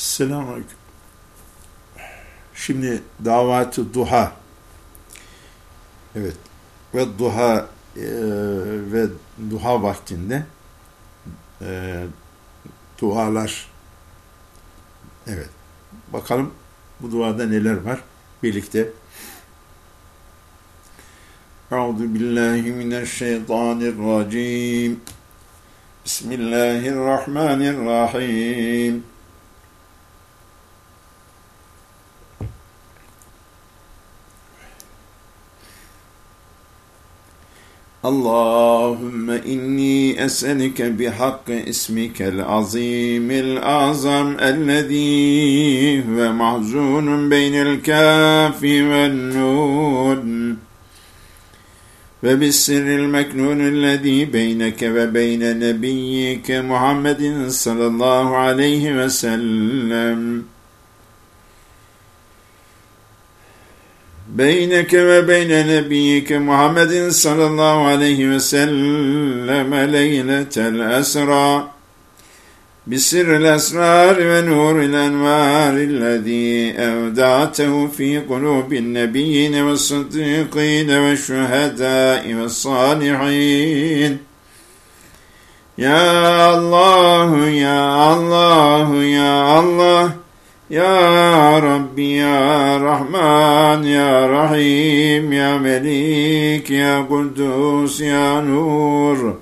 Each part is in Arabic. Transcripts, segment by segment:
Selamünaleyküm. Şimdi davatı duha. Evet. Ve duha e, ve duha vaktinde e, dualar. Evet. Bakalım bu duada neler var? Birlikte. Euzu billahi mineşşeytanirracim. Bismillahirrahmanirrahim. اللهم إني أسألك بحق اسمك العظيم الأعظم الذي هو محزون بين الكاف والنون. وبالسر المكنون الذي بينك وبين نبيك محمد صلى الله عليه وسلم. بينك وبين نبيك محمد صلى الله عليه وسلم ليلة الأسرى بسر الأسرار ونور الأنوار الذي أودعته في قلوب النبيين والصديقين والشهداء والصالحين يا الله يا الله يا الله يا ربي يا رحمن يا رحيم يا مليك يا قدوس يا نور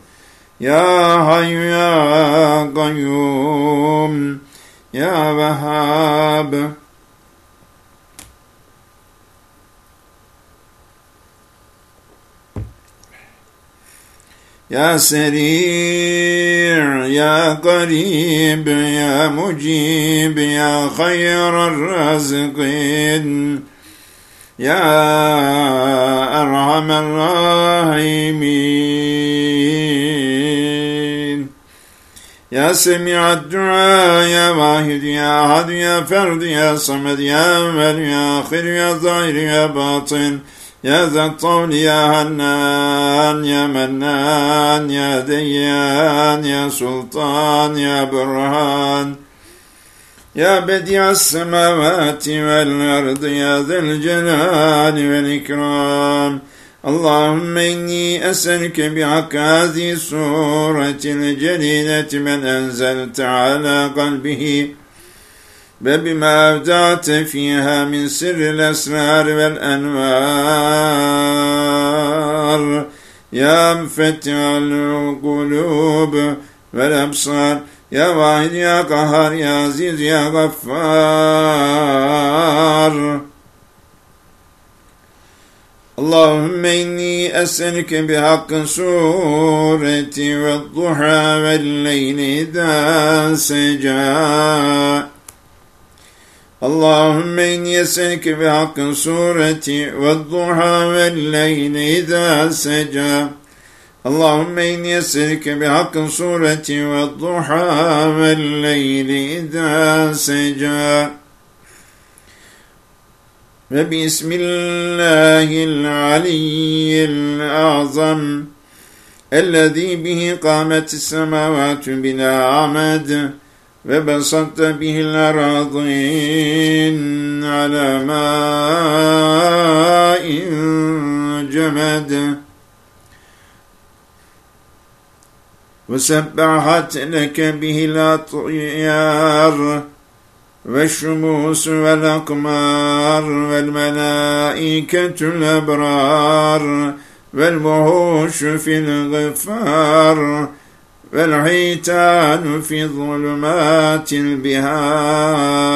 يا حي يا قيوم يا وهاب يا سريع يا قريب يا مجيب يا خير الرازقين يا أرحم الراحمين. يا سميع الدعاء يا واحد يا أحد يا فرد يا صمد يا أول يا آخر يا ظاهر يا باطن. ذا الطول يا هنان يا منان يا ديان يا سلطان يا برهان يا بديع السماوات والأرض يا ذا الجلال والإكرام. اللهم إني أسألك بحق هذه السورة الجليلة من أنزلت على قلبه. وبما أبدعت فيها من سر الأسرار والأنوار يا مفتح القلوب والأبصار يا واحد يا قهار يا عزيز يا غفار اللهم إني أسألك بحق سورة والضحى والليل إذا سجى اللهم إني أسألك بحق سورة والضحى والليل إذا سجى اللهم إني أسألك بحق سورة والضحى والليل إذا سجى وبسم الله العلي الأعظم الذي به قامت السماوات بلا عمد وبسطت به الأراضين على ماء جمد. وسبحت لك به الأطيار والشموس والأقمار والملائكة الأبرار والوحوش في الغفار. والحيتان في ظلمات البهار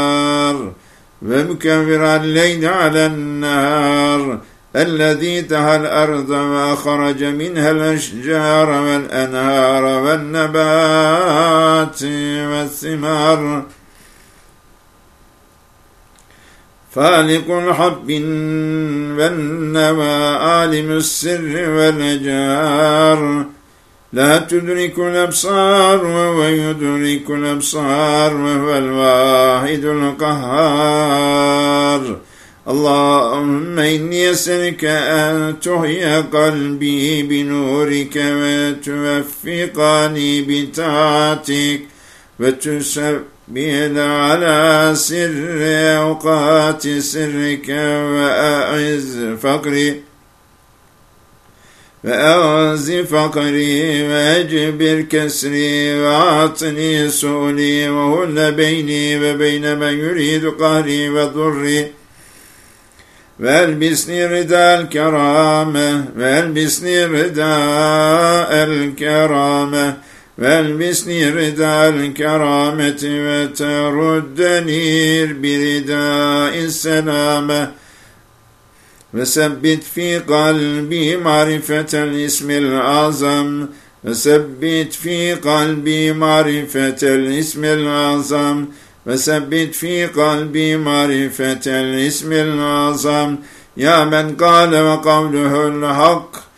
ومكبر الليل على النهار الذي تهى الأرض وأخرج منها الأشجار والأنهار والنبات والثمار. فالق الحب والنوى عالم السر والنجار لا تدرك الأبصار وهو يدرك الأبصار وهو الواحد القهار. اللهم إني أسألك أن تحيي قلبي بنورك وتوفقني بطاعتك أقبل على سر أوقات سرك وأعز فقري. فأعز فقري وأجبر كسري وأعطني سؤلي وهل بيني وبين من يريد قهري وضري والبسني رداء الكرامة والبسني رداء الكرامة والبسني رداء الكرامة وتردني برداء السلامة وثبت في قلبي معرفة الاسم الأعظم. وثبت في قلبي معرفة الاسم الأعظم. وثبت في قلبي معرفة الاسم الأعظم. يا من قال وقوله الحق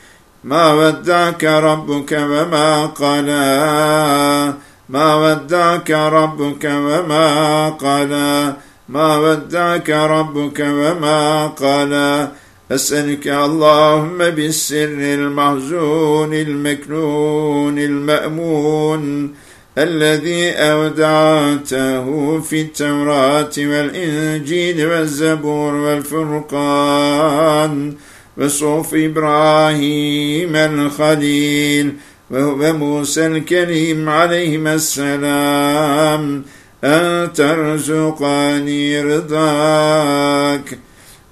ما ودعك ربك وما قلا ما ودعك ربك وما قلا ما ودعك ربك وما قلا أسألك اللهم بالسر المحزون المكنون المأمون الذي أودعته في التوراة والإنجيل والزبور والفرقان وصوف إبراهيم الخليل وهو موسى الكريم عليهما السلام أن ترزقني رضاك.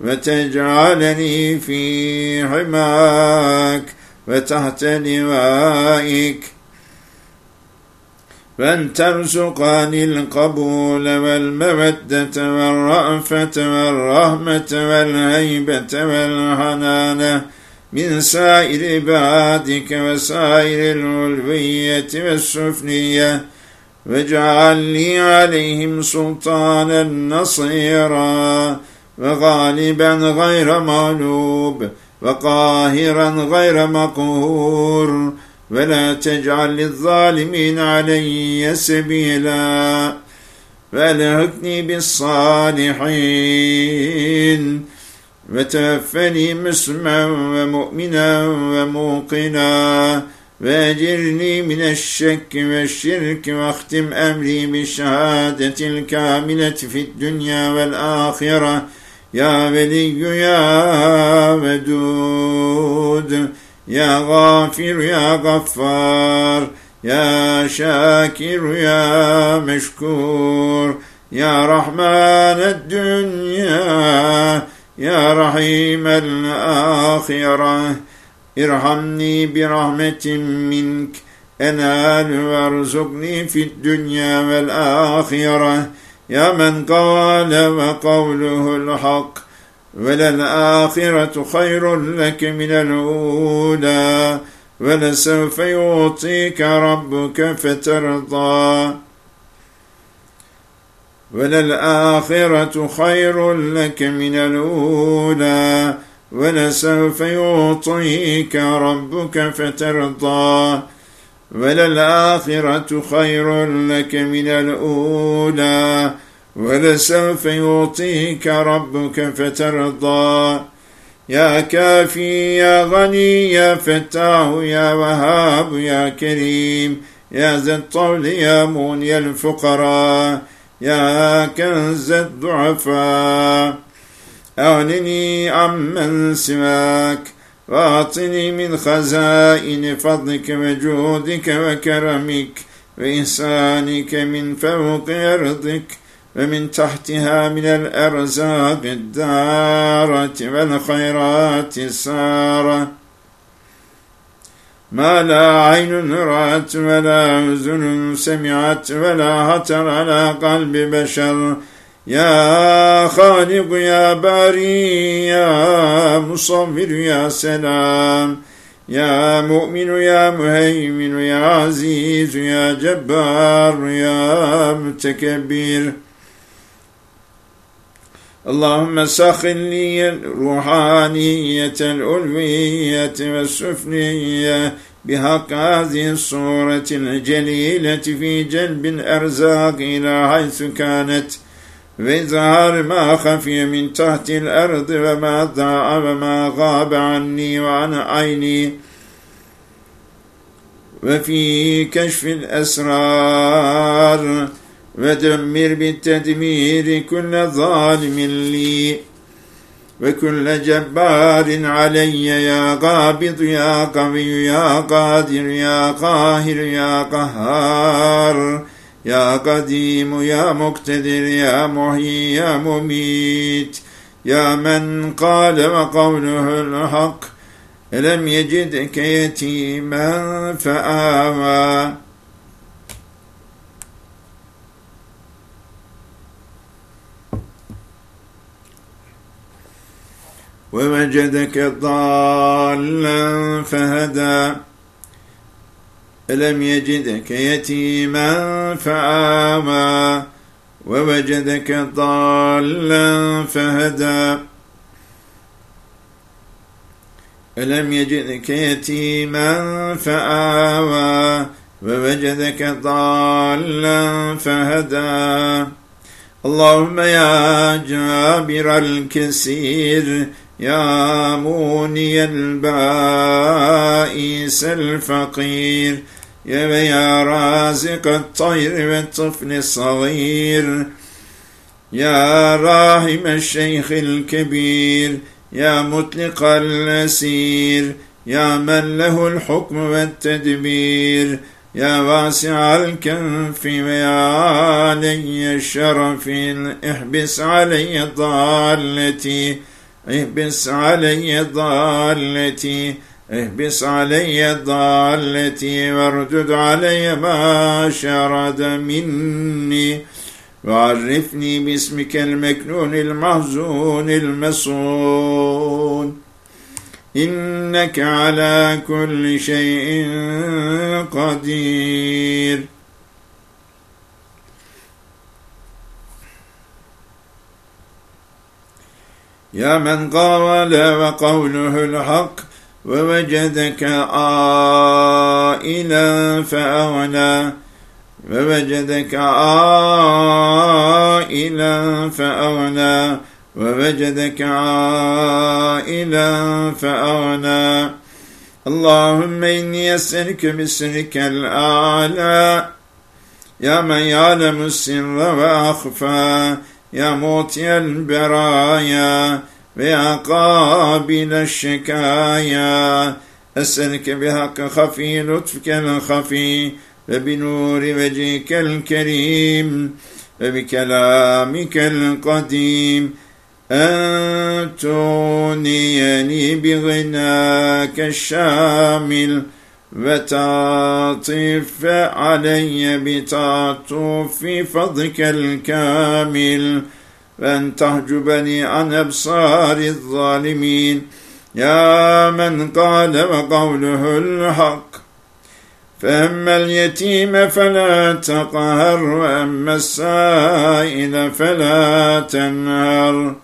وتجعلني في حماك وتحت لوائك وأن ترزقني القبول والمودة والرأفة والرحمة والهيبة والحنانة من سائر عبادك وسائر العلوية والسفلية. واجعل لي عليهم سلطانا نصيرا. وغالبا غير مغلوب وقاهرا غير مقهور ولا تجعل للظالمين علي سبيلا فألهكني بالصالحين وتوفني مسمعا ومؤمنا وموقنا وأجرني من الشك والشرك واختم أمري بالشهادة الكاملة في الدنيا والآخرة يا ولي يا ودود يا غافر يا غفار يا شاكر يا مشكور يا رحمن الدنيا يا رحيم الآخرة. ارحمني برحمة منك أنال وارزقني في الدنيا والآخرة. يا من قال وقوله الحق وللآخرة خير لك من الأولى ولسوف يعطيك ربك فترضى. وللآخرة خير لك من الأولى ولسوف يعطيك ربك فترضى. وللآخرة خير لك من الأولى ولسوف يعطيك ربك فترضى. يا كافي يا غني يا فتاه يا وهاب يا كريم يا ذا الطول يا موني الفقراء يا كنز الضعفاء. أغنني عمن سواك وأعطني من خزائن فضلك وجودك وكرمك وإحسانك من فوق أرضك ومن تحتها من الأرزاق الدارة والخيرات السارة. ما لا عين رأت ولا أذن سمعت ولا خطر على قلب بشر يا خالق يا باري يا مصور يا سلام يا مؤمن يا مهيمن يا عزيز يا جبار يا متكبر اللهم سخن لي الروحانية الألوية والسفلية بحق هذه الصورة الجليلة في جلب الأرزاق إلى حيث كانت وإظهار ما خفي من تحت الأرض وما ضاع وما غاب عني وعن عيني وفي كشف الأسرار ودمر بالتدمير كل ظالم لي وكل جبار علي يا قابض يا قوي يا قادر يا قاهر يا قهار يا قديم يا مقتدر يا محيي يا مميت. يا من قال وقوله الحق لم يجدك يتيما فآوى. ووجدك ضالا فهدى. ألم يجدك يتيما فآوى ووجدك ضالا فهدى. ألم يجدك يتيما فآوى ووجدك ضالا فهدى. اللهم يا جابر الكسير يا موني البائس الفقير. يا رازق الطير والطفل الصغير. يا راحم الشيخ الكبير. يا مطلق الأسير. يا من له الحكم والتدبير. يا واسع الكنف ويا علي الشرف. احبس علي ضالتي. احبس علي ضالتي. احبس علي ضالتي واردد علي ما شرد مني. وعرفني باسمك المكنون المحزون المصون. إنك على كل شيء قدير. يا من قال وقوله الحق ووجدك عائلا فأغنى. ووجدك عائلا فأغنى. ووجدك عائلا فأغنى. اللهم إني أسألك بسرك الأعلى. يا من يعلم السر وأخفى. يا موتي البرايا. ويا قابل الشكايا. أسألك بحق خفي لطفك الخفي وبنور وجهك الكريم وبكلامك القديم. أن تغنيني بغناك الشامل وتعطف علي بتعطف فضلك الكامل. وأن تحجبني عن أبصار الظالمين يا من قال وقوله الحق فأما اليتيم فلا تقهر وأما السائل فلا تنهر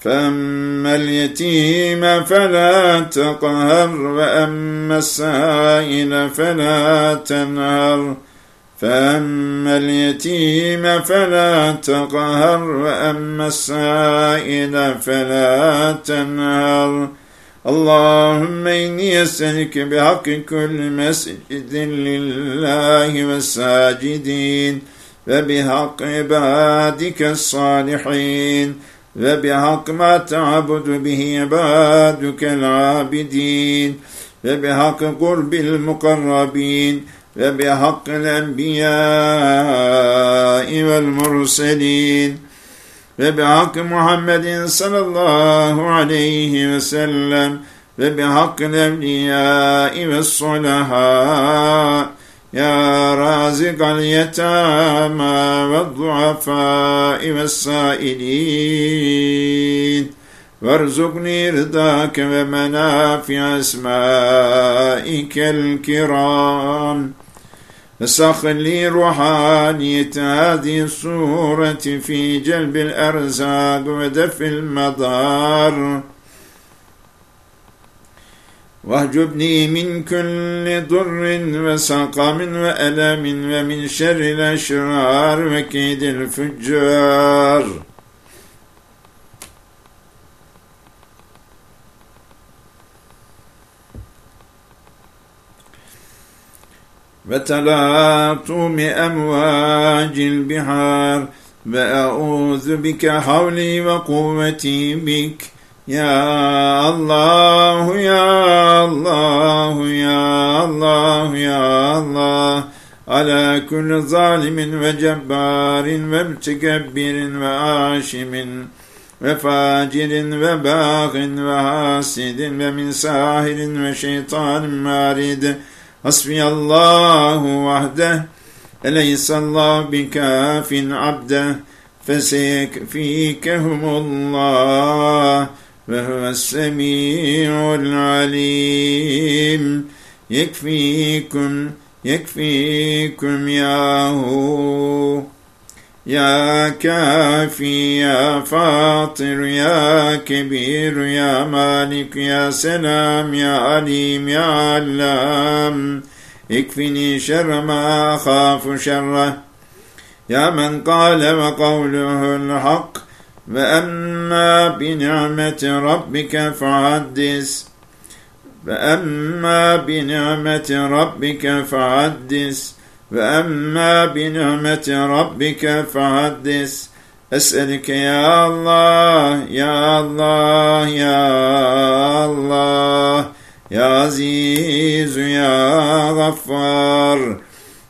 فأما اليتيم فلا تقهر وأما السائل فلا تنهر فأما اليتيم فلا تقهر وأما السائل فلا تنهر اللهم إني أسألك بحق كل مسجد لله والساجدين وبحق عبادك الصالحين وبحق ما تعبد به عبادك العابدين وبحق قرب المقربين وبحق الأنبياء والمرسلين. وبحق محمد صلى الله عليه وسلم. وبحق الأنبياء والصلحاء. يا رازق اليتامى والضعفاء والسائلين. وارزقني رضاك ومنافع أسمائك الكرام. فسخر لي روحانية هذه الصورة في جلب الأرزاق ودفع المضار واهجبني من كل ضر وسقم وألم ومن شر الأشرار وكيد الفجار وتلاطم أمواج البحار وأعوذ بك حولي وقوتي بك يا الله يا الله يا الله يا الله على كل ظالم وجبار ومتكبر وعاشم وفاجر وباغ وحاسد ومن ساهر وشيطان مارد حسبي الله وحده أليس الله بكاف عبده؟ فسيكفيكهم الله وهو السميع العليم. يكفيكم يكفيكم يا هو. يا كافي يا فاطر يا كبير يا مالك يا سلام يا عليم يا علام. اكفني شر ما أخاف شره. يا من قال وقوله الحق وأما بنعمة ربك فحدث. فأما بنعمة ربك فحدث. وأما بنعمة ربك فحدث أسألك يا الله يا الله يا الله يا عزيز يا غفار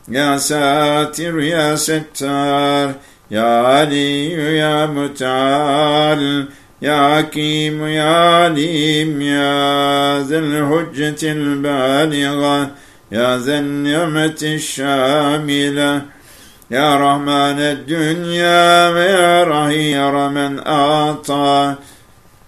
يا ساتر يا ستار يا علي يا متعال يا حكيم يا عليم يا ذا الحجة البالغة يا ذا النعمة الشاملة. يا رحمن الدنيا ويا رهير من أعطى.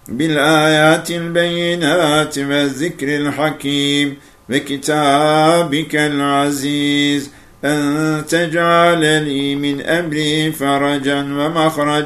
بالآيات البينات والذكر الحكيم وكتابك العزيز أن تجعل لي من أمري فرجا ومخرجا.